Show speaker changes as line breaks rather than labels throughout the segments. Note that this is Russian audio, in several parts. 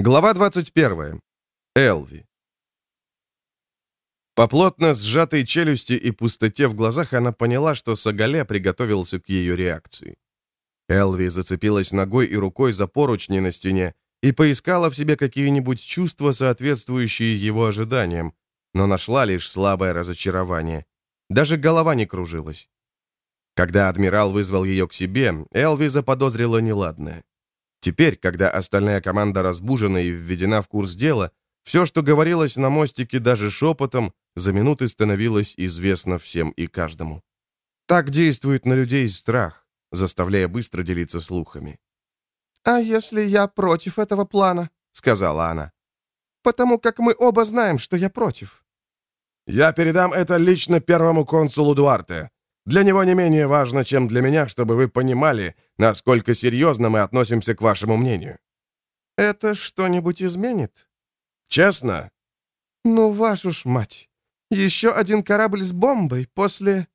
Глава 21. Элви. По плотно сжатой челюсти и пустоте в глазах она поняла, что Сагале приготовился к ее реакции. Элви зацепилась ногой и рукой за поручни на стене и поискала в себе какие-нибудь чувства, соответствующие его ожиданиям, но нашла лишь слабое разочарование. Даже голова не кружилась. Когда адмирал вызвал ее к себе, Элви заподозрила неладное. Теперь, когда остальная команда разбужена и введена в курс дела, все, что говорилось на мостике даже шепотом, за минуты становилось известно всем и каждому. Так действует на людей страх, заставляя быстро делиться слухами.
«А если я против этого плана?» — сказала она. «Потому как мы оба знаем, что я против».
«Я передам это лично первому консулу Дуарте. Для него не менее важно, чем для меня, чтобы вы понимали, насколько серьезно мы относимся к вашему мнению».
«Это что-нибудь изменит?»
«Честно?»
«Ну, вашу ж мать! Еще один корабль с бомбой после...»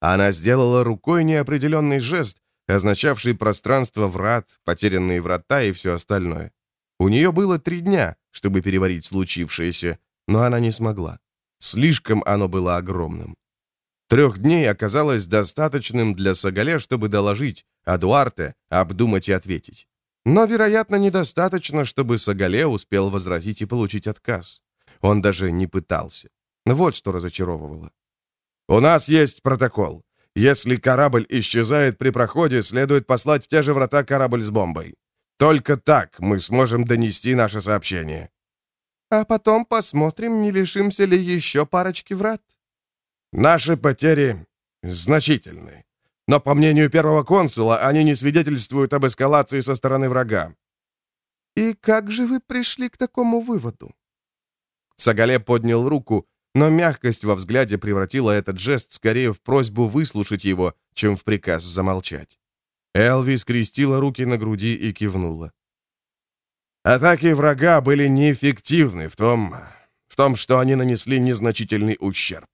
Она сделала рукой неопределенный жест, означавший пространство врат, потерянные врата и все остальное. У нее было три дня, чтобы переварить случившееся, но она не смогла. Слишком оно было огромным. Трех дней оказалось достаточным для Сагале, чтобы доложить, а Дуарте обдумать и ответить. Но, вероятно, недостаточно, чтобы Сагале успел возразить и получить отказ. Он даже не пытался. Вот что разочаровывало.
«У нас есть протокол. Если корабль исчезает при проходе, следует послать в те же врата корабль с бомбой. Только так мы сможем донести наше сообщение».
«А потом посмотрим, не лишимся ли еще парочки врат».
Наши потери значительны. Но, по мнению первого консула, они не свидетельствуют об эскалации со стороны врага.
«И как же вы пришли к такому выводу?»
Сагале поднял руку, но мягкость во взгляде превратила этот жест скорее в просьбу выслушать его, чем в приказ замолчать. Элви скрестила руки на груди и кивнула.
Атаки врага были неэффективны в том, в том, что они нанесли незначительный ущерб.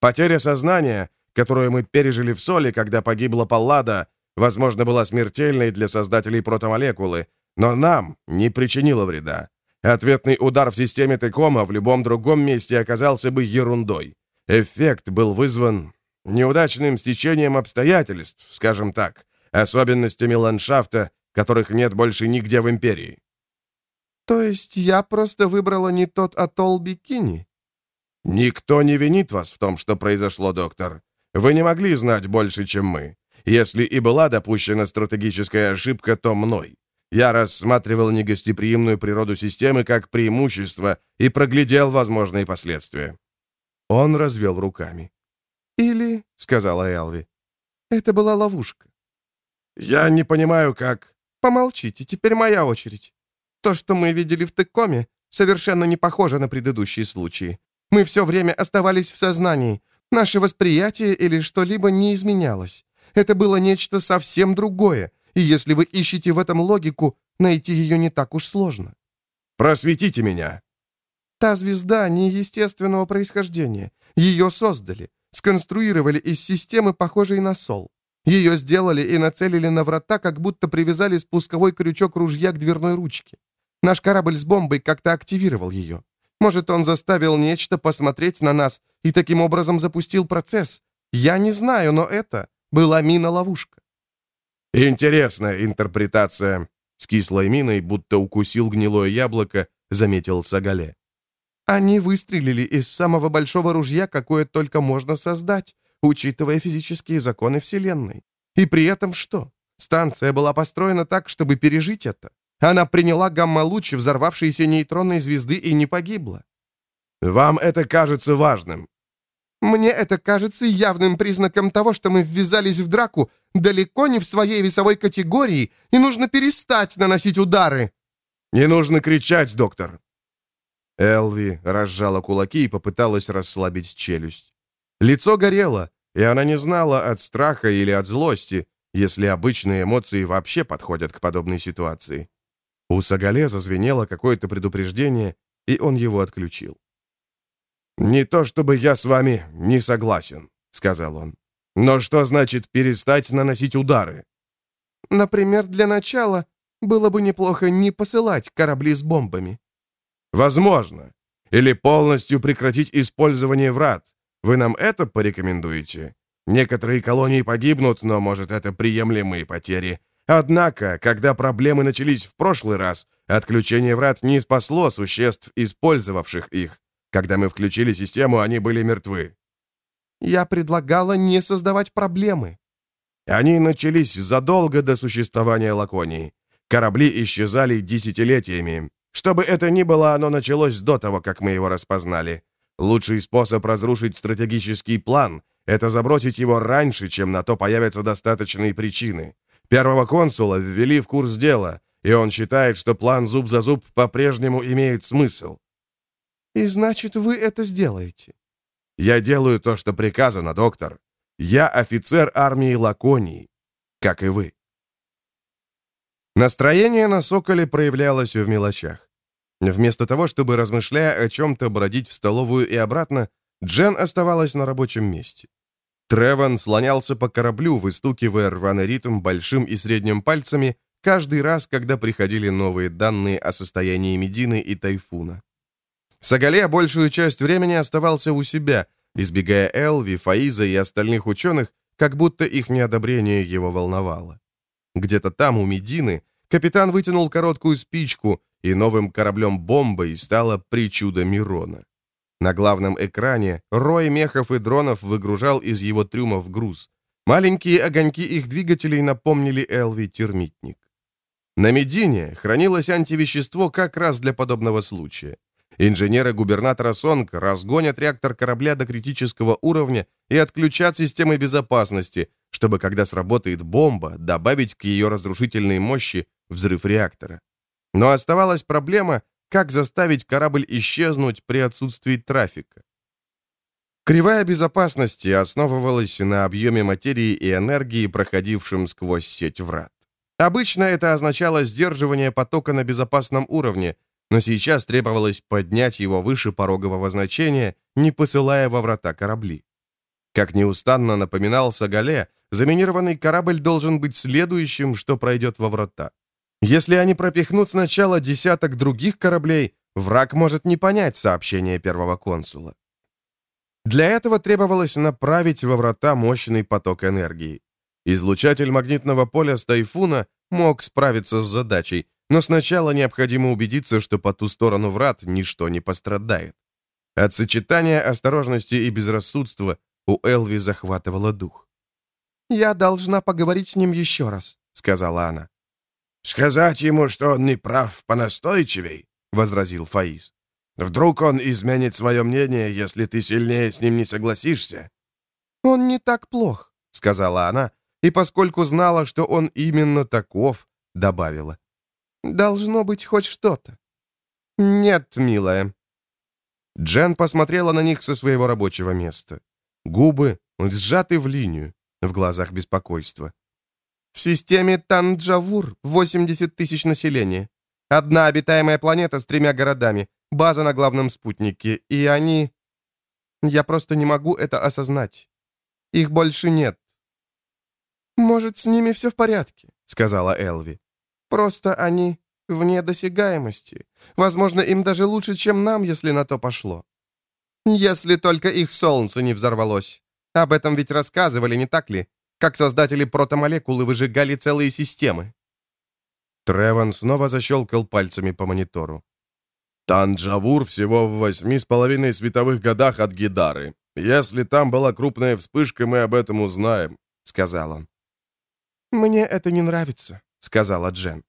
Потеря сознания, которую мы пережили в соли, когда погибла Паллада, возможно, была смертельной для создателей протомолекулы, но нам не причинила вреда. Ответный удар в системе Текома в любом другом месте оказался бы ерундой. Эффект был вызван неудачным стечением обстоятельств, скажем так, особенностями ландшафта, которых нет больше нигде в Империи.
«То есть я просто выбрала не тот атолл Бикини?»
«Никто не винит вас в том, что произошло, доктор. Вы не могли знать больше, чем мы. Если и была допущена стратегическая ошибка, то мной. Я рассматривал негостеприимную природу системы как преимущество и проглядел возможные последствия».
Он развел руками.
«Или, — сказала Элви, — это была ловушка».
«Я не понимаю, как...»
«Помолчите, теперь моя очередь. То, что мы видели в Текоме, совершенно не похоже на предыдущие случаи. Мы все время оставались в сознании. Наше восприятие или что-либо не изменялось. Это было нечто совсем другое, и если вы ищете в этом логику, найти ее не так уж сложно.
Просветите меня.
Та звезда неестественного происхождения. Ее создали, сконструировали из системы, похожей на Сол. Ее сделали и нацелили на врата, как будто привязали спусковой крючок ружья к дверной ручке. Наш корабль с бомбой как-то активировал ее. Может, он заставил нечто посмотреть на нас и таким образом запустил процесс. Я не знаю, но это была мина-ловушка.
Интересная интерпретация. С кислой миной, будто укусил гнилое яблоко, заметил Сагале.
Они выстрелили из самого большого ружья, какое только можно создать, учитывая физические законы Вселенной. И при этом что? Станция была построена так, чтобы пережить это. Она приняла гамма-луч взорвавшейся нейтронной звезды и не погибла.
Вам это кажется важным?
Мне это кажется явным признаком того, что мы ввязались в драку далеко не в своей весовой категории, и нужно перестать наносить удары.
Не нужно кричать, доктор.
Элви разжала кулаки и попыталась расслабить челюсть. Лицо горело, и она не знала, от страха или от злости, если обычные эмоции вообще подходят к подобной ситуации. У Сагале зазвенело какое-то предупреждение, и он его отключил.
«Не то чтобы я с вами не согласен», — сказал он. «Но что значит перестать наносить удары?»
«Например, для начала Было бы неплохо не посылать корабли с бомбами».
«Возможно. Или полностью прекратить использование врат. Вы нам это порекомендуете? Некоторые колонии погибнут, но, может, это приемлемые потери. Однако, когда проблемы начались в прошлый раз, отключение врат не спасло существ, использовавших их. Когда мы включили систему, они были мертвы.
Я предлагала не создавать проблемы.
Они начались задолго до существования Лаконии. Корабли исчезали десятилетиями. Что бы это ни было, оно началось до того, как мы его распознали. Лучший способ разрушить стратегический план — это забросить его раньше, чем на то появятся достаточные причины. Первого консула ввели в курс дела, и он считает, что план зуб за зуб по-прежнему имеет смысл.
«И значит, вы это сделаете?»
«Я делаю то, что приказано, доктор. Я офицер армии Лаконии, как и вы».
Настроение на Соколе проявлялось в мелочах. Вместо того, чтобы, размышляя о чем-то, бродить в столовую и обратно, Джен оставалась на рабочем месте. Треван слонялся по кораблю, выстукивая рваный ритм большим и средним пальцами каждый раз, когда приходили новые данные о состоянии Медины и Тайфуна. Сагале большую часть времени оставался у себя, избегая Элви, Фаиза и остальных ученых, как будто их неодобрение его волновало. Где-то там, у Медины, капитан вытянул короткую спичку, и новым кораблем-бомбой стала причуда Мирона. На главном экране рой мехов и дронов выгружал из его трюмов груз. Маленькие огоньки их двигателей напомнили Элви термитник. На Медине хранилось антивещество как раз для подобного случая. Инженеры губернатора Сонг разгонят реактор корабля до критического уровня и отключат системы безопасности, чтобы, когда сработает бомба, добавить к ее разрушительной мощи взрыв реактора. Но оставалась проблема, как заставить корабль исчезнуть при отсутствии трафика. Кривая безопасности основывалась на объеме материи и энергии, проходившем сквозь сеть врат. Обычно это означало сдерживание потока на безопасном уровне, но сейчас требовалось поднять его выше порогового значения, не посылая во врата корабли. Как неустанно напоминал Сагале, заминированный корабль должен быть следующим, что пройдет во врата. Если они пропихнут сначала десяток других кораблей, враг может не понять сообщение первого консула. Для этого требовалось направить во врата мощный поток энергии. Излучатель магнитного поля с тайфуна мог справиться с задачей, но сначала необходимо убедиться, что по ту сторону врат ничто не пострадает. От сочетания осторожности и безрассудства у Элви захватывало дух.
«Я должна поговорить с ним еще раз», — сказала она.
«Сказать ему, что он не прав понастойчивей», — возразил Фаис. «Вдруг он изменит свое мнение, если ты сильнее с ним не согласишься?»
«Он не так плох», — сказала она, и поскольку знала, что он именно таков, добавила. «Должно быть хоть что-то». «Нет, милая». Джен посмотрела на них со своего рабочего места. Губы сжаты в линию, в глазах беспокойства. В системе Танджавур 80 тысяч населения. Одна обитаемая планета с тремя городами, база на главном спутнике, и они... Я просто не могу это осознать. Их больше нет. «Может, с ними все в порядке», — сказала Элви. «Просто они вне досягаемости. Возможно, им даже лучше, чем нам, если на то пошло. Если только их солнце не взорвалось. Об этом ведь рассказывали, не так ли? Как создатели протомолекулы выжигали целые системы.
Треван снова защелкал пальцами по монитору. Танджавур всего в восьми с половиной световых годах от Гидары. Если там была крупная вспышка, мы об этом узнаем», — сказал он.
«Мне это не нравится», — сказала Джен.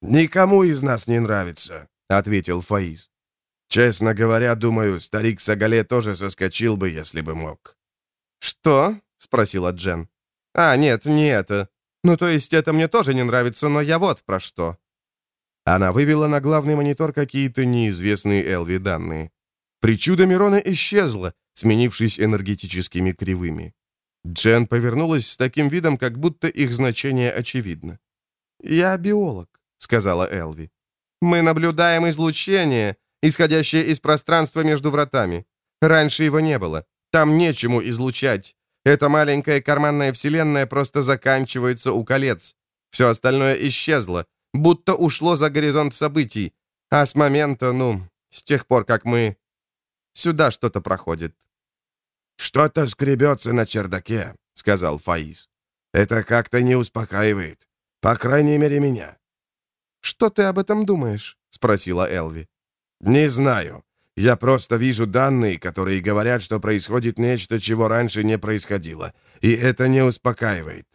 «Никому из нас не нравится», —
ответил Фаиз.
«Честно говоря, думаю, старик Сагале тоже соскочил бы, если бы мог».
«Что?» — спросила Джен. «А, нет, не это. Ну, то есть это мне тоже не нравится, но я вот про что».
Она вывела на главный монитор какие-то неизвестные Элви данные. Причуда Мирона исчезла, сменившись энергетическими кривыми. Джен повернулась с таким видом, как будто их значение очевидно.
«Я биолог», — сказала Элви. «Мы наблюдаем излучение, исходящее из пространства между вратами. Раньше его не было. Там нечему излучать. Эта маленькая карманная вселенная просто заканчивается у колец. Все остальное исчезло. будто ушло за горизонт событий. А с момента, ну, с тех пор, как мы... Сюда что-то проходит».
«Что-то скребется на чердаке», — сказал Фаис. «Это как-то не успокаивает. По крайней мере, меня».
«Что ты об этом думаешь?» — спросила Элви.
«Не знаю. Я просто вижу данные, которые говорят, что происходит нечто, чего раньше не происходило. И это не успокаивает».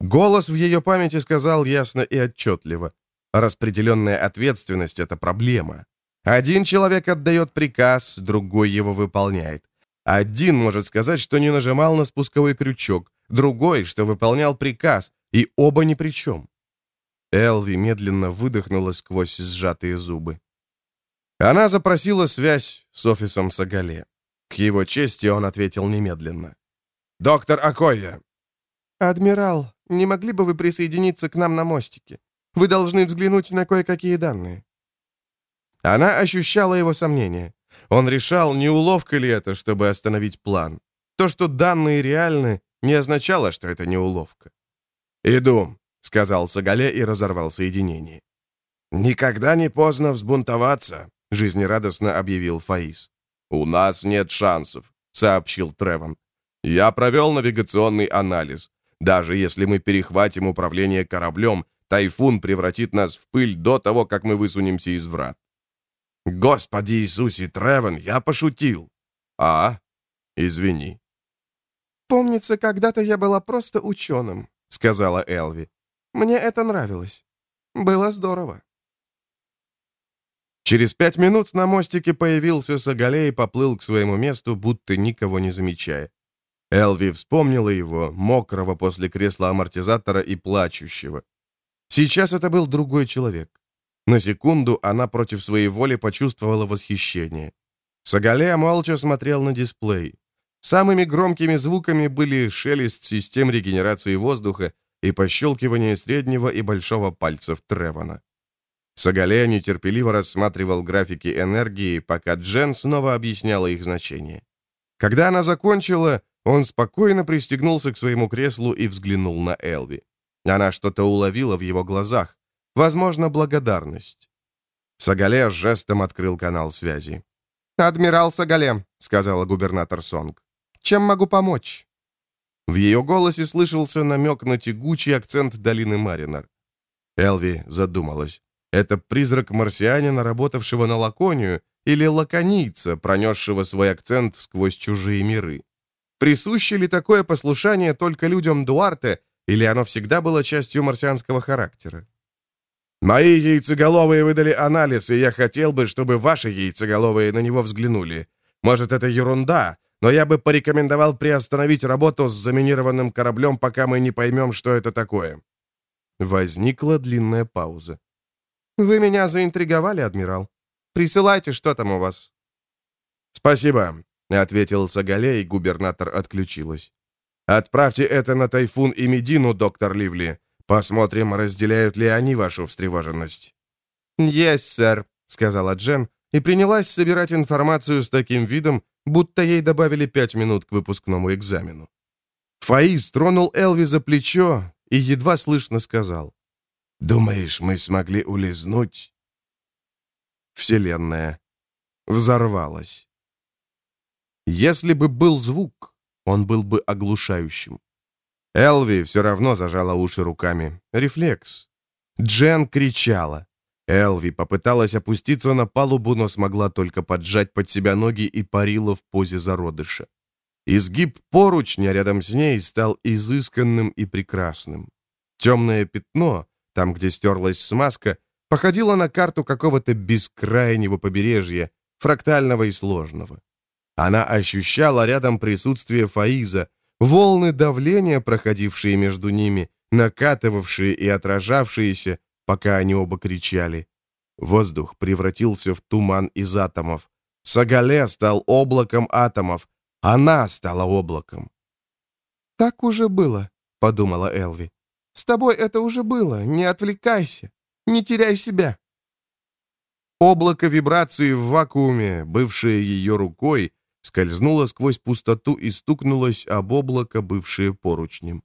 Голос в ее памяти сказал ясно и отчетливо. Распределенная ответственность — это проблема. Один человек отдает приказ, другой его выполняет. Один может сказать, что не нажимал на спусковой крючок, другой, что выполнял приказ, и оба ни при чем. Элви медленно выдохнула сквозь сжатые зубы. Она запросила связь с офисом Сагале. К его чести он ответил немедленно.
«Доктор Акоя!»
«Адмирал, не могли бы вы присоединиться к нам на мостике? Вы должны взглянуть на кое-какие данные».
Она ощущала его сомнения. Он решал, не уловка ли это, чтобы остановить план. То, что данные реальны, не означало, что это не уловка.
«Иду», —
сказал Сагале и разорвал соединение.
«Никогда не поздно взбунтоваться», —
жизнерадостно объявил Фаис. «У нас нет шансов», — сообщил Тревон. «Я провел навигационный анализ. Даже если мы перехватим управление кораблем, тайфун превратит нас в пыль до того, как мы высунемся из врат.
Господи Иисусе, Тревен, я пошутил.
А? Извини.
Помнится, когда-то я была просто ученым, сказала Элви. Мне это нравилось. Было здорово.
Через пять минут на мостике появился Сагале и поплыл к своему месту, будто никого не замечая. Элви вспомнила его, мокрого после кресла амортизатора и плачущего. Сейчас это был другой человек. На секунду она против своей воли почувствовала восхищение. Сагале молча смотрел на дисплей. Самыми громкими звуками были шелест систем регенерации воздуха и пощелкивание среднего и большого пальцев Тревона. Сагале нетерпеливо рассматривал графики энергии, пока Джен снова объясняла их значение. Когда она закончила, он спокойно пристегнулся к своему креслу и взглянул на Элви. Она что-то уловила в его глазах, возможно, благодарность. Сагале жестом открыл канал связи.
«Адмирал Сагале», — сказала губернатор Сонг. «Чем могу помочь?»
В ее голосе слышался намек на тягучий акцент долины Маринар. Элви задумалась. Это призрак марсианина, работавшего на Лаконию, или лаконийца, пронесшего свой акцент сквозь чужие миры? Присуще ли такое послушание только людям Дуарте, или оно всегда было частью марсианского характера?
«Мои яйцеголовые выдали анализ, и я хотел бы, чтобы ваши яйцеголовые на него взглянули. Может, это ерунда, но я бы порекомендовал приостановить работу с заминированным кораблем, пока мы не поймем, что это такое».
Возникла длинная пауза.
«Вы меня заинтриговали, адмирал. Присылайте, что там у вас».
«Спасибо», — ответил Сагале, и губернатор отключилась. «Отправьте это на Тайфун и Медину, доктор Ливли. Посмотрим, разделяют ли они вашу встревоженность».
«Есть, сэр», — сказала Джен, и принялась собирать информацию с таким видом, будто ей добавили пять минут к выпускному экзамену.
Фаиз тронул Элви за плечо и едва слышно сказал.
«Думаешь, мы смогли улизнуть?»
Вселенная взорвалась. Если бы был звук, он был бы оглушающим. Элви все равно зажала уши руками. Рефлекс. Джен кричала. Элви попыталась опуститься на палубу, но смогла только поджать под себя ноги и парила в позе зародыша. Изгиб поручня рядом с ней стал изысканным и прекрасным. Темное пятно, там, где стерлась смазка, походило на карту какого-то бескрайнего побережья, фрактального и сложного. Она ощущала рядом присутствие Фаиза, волны давления, проходившие между ними, накатывавшие и отражавшиеся, пока они оба кричали. Воздух превратился в туман из атомов. Сагале стал облаком атомов. Она стала облаком.
«Так уже было», — подумала Элви. «С тобой это уже было. Не отвлекайся. Не теряй себя».
Облако вибрации в вакууме, бывшее ее рукой, скользнула сквозь пустоту и стукнулась об облако, бывшее поручнем.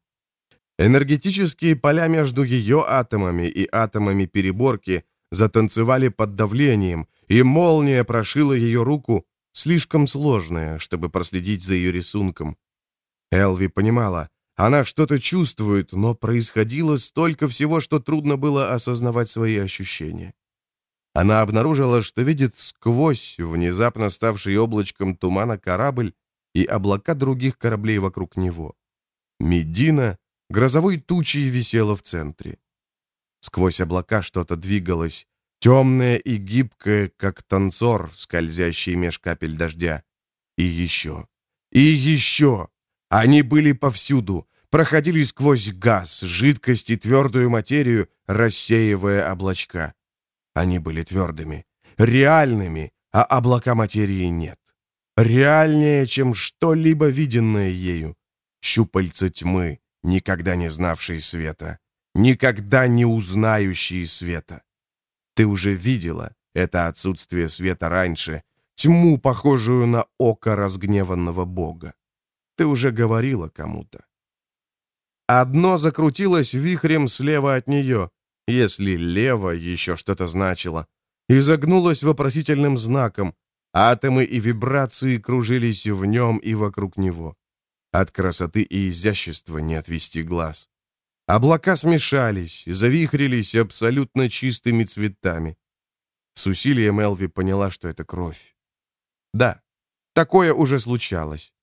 Энергетические поля между ее атомами и атомами переборки затанцевали под давлением, и молния прошила ее руку, слишком сложная, чтобы проследить за ее рисунком. Элви понимала, она что-то чувствует, но происходило столько всего, что трудно было осознавать свои ощущения. Она обнаружила, что видит сквозь внезапно ставший облачком тумана корабль и облака других кораблей вокруг него. Медина грозовой тучей висела в центре. Сквозь облака что-то двигалось, темное и гибкое, как танцор, скользящий меж капель дождя. И еще, и еще. Они были повсюду, проходили сквозь газ, жидкость и твердую материю, рассеивая облачка. Они были твердыми, реальными, а облака материи нет. Реальнее, чем что-либо виденное ею. Щупальца тьмы, никогда не знавшие света, никогда не узнающие света. Ты уже видела это отсутствие света раньше, тьму, похожую на око разгневанного Бога. Ты уже говорила кому-то. Одно закрутилось вихрем слева от нее, если лево еще что-то значило, и загнулось вопросительным знаком. Атомы и вибрации кружились в нем и вокруг него. От красоты и изящества не отвести глаз. Облака смешались, завихрились абсолютно чистыми цветами. С усилием Элви поняла, что это кровь. Да, такое уже случалось.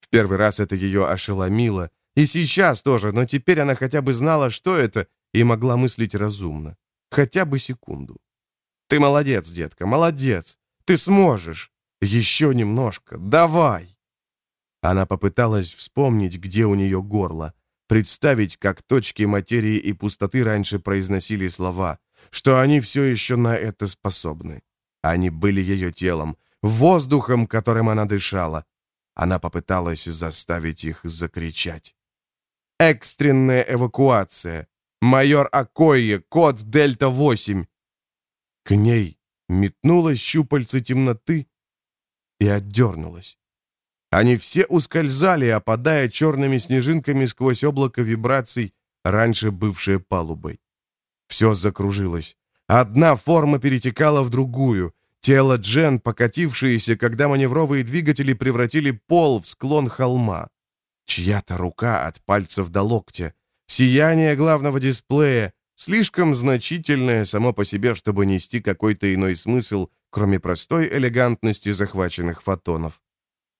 В первый раз это ее ошеломило, и сейчас тоже, но теперь она хотя бы знала, что это, и могла мыслить разумно. Хотя бы секунду. Ты молодец, детка, молодец. Ты сможешь. Еще немножко. Давай. Она попыталась вспомнить, где у нее горло. Представить, как точки материи и пустоты раньше произносили слова, что они все еще на это способны. Они были ее телом, воздухом, которым она дышала. Она попыталась заставить их закричать. Экстренная эвакуация. Майор Акойе, код Дельта-8. К ней метнулась щупальце темноты и отдернулась. Они все ускользали, опадая черными снежинками сквозь облако вибраций, раньше бывшее палубой. Все закружилось. Одна форма перетекала в другую. Тело Джен, покатившееся, когда маневровые двигатели превратили пол в склон холма. Чья-то рука от пальцев до локтя. Сияние главного дисплея, слишком значительное само по себе, чтобы нести какой-то иной смысл, кроме простой элегантности захваченных фотонов.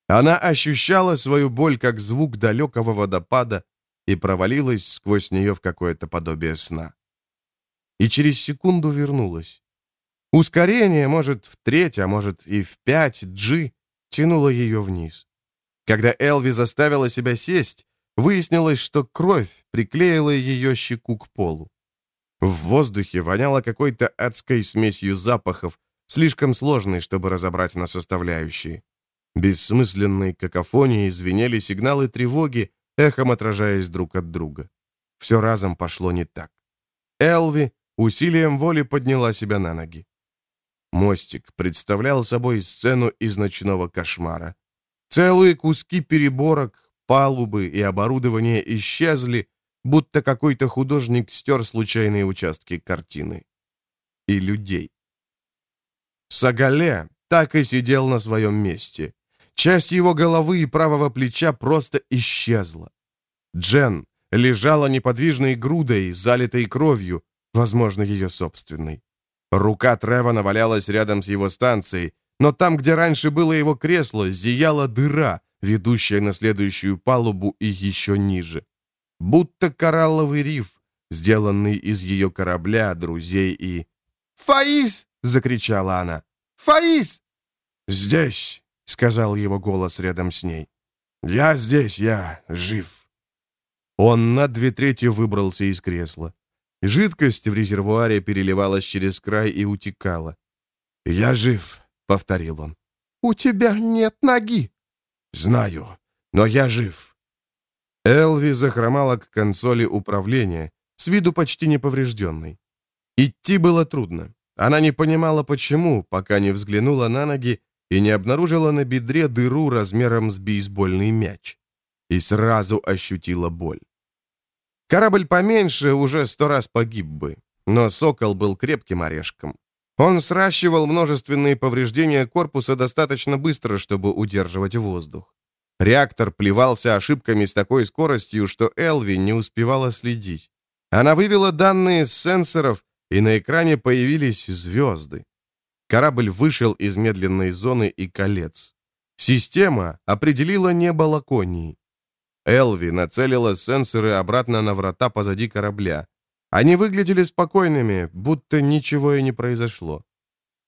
Она ощущала свою боль как звук далекого водопада и провалилась сквозь нее в какое-то подобие сна. И через секунду вернулась. Ускорение, может, в треть, а может и в пять G, тянуло ее вниз. Когда Элви заставила себя сесть, Выяснилось, что кровь приклеила ее щеку к полу. В воздухе воняло какой-то адской смесью запахов, слишком сложной, чтобы разобрать на составляющие. Бессмысленной какофонией звенели сигналы тревоги, эхом отражаясь друг от друга. Все разом пошло не так. Элви усилием воли подняла себя на ноги. Мостик представлял собой сцену из ночного кошмара. Целые куски переборок, Палубы и оборудование исчезли, будто какой-то художник стер случайные участки картины. И людей. Сагале так и сидел на своем месте. Часть его головы и правого плеча просто исчезла. Джен лежала неподвижной грудой, залитой кровью, возможно, ее собственной. Рука Тревана валялась рядом с его станцией, но там, где раньше было его кресло, зияла дыра, ведущая на следующую палубу и еще ниже. Будто коралловый риф, сделанный из ее корабля, друзей и... «Фаис!» — закричала она. «Фаис!» «Здесь!» — сказал его голос рядом с ней. «Я здесь, я жив!» Он на две трети выбрался из кресла. Жидкость в резервуаре переливалась через край и утекала. «Я жив», — повторил он. «У тебя нет ноги», «Знаю, но я жив». Элви захромала к консоли управления, с виду почти неповрежденной. Идти было трудно. Она не понимала, почему, пока не взглянула на ноги и не обнаружила на бедре дыру размером с бейсбольный мяч. И сразу ощутила боль. Корабль поменьше уже сто раз погиб бы, но «Сокол» был крепким орешком. Он сращивал множественные повреждения корпуса достаточно быстро, чтобы удерживать воздух. Реактор плевался ошибками с такой скоростью, что Элви не успевала следить. Она вывела данные с сенсоров, и на экране появились звезды. Корабль вышел из медленной зоны и колец. Система определила небо Лаконии. Элви нацелила сенсоры обратно на врата позади корабля. Они выглядели спокойными, будто ничего и не произошло.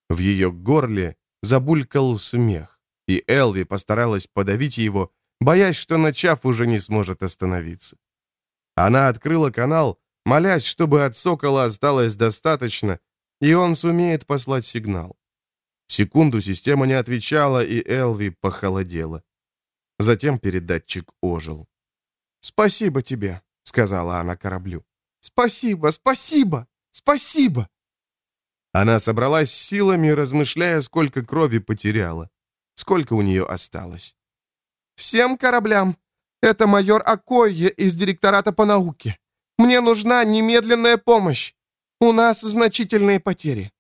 В ее горле забулькал смех, и Элви постаралась подавить его, боясь, что, начав, уже не сможет остановиться. Она открыла канал, молясь, чтобы от сокола осталось достаточно, и он сумеет послать сигнал. Секунду система не отвечала, и Элви похолодела. Затем передатчик ожил.
«Спасибо тебе», — сказала она кораблю. «Спасибо, спасибо, спасибо!»
Она собралась силами, размышляя, сколько крови потеряла, сколько у нее осталось.
«Всем кораблям! Это майор Акойе из директората по науке. Мне нужна немедленная помощь. У нас значительные потери».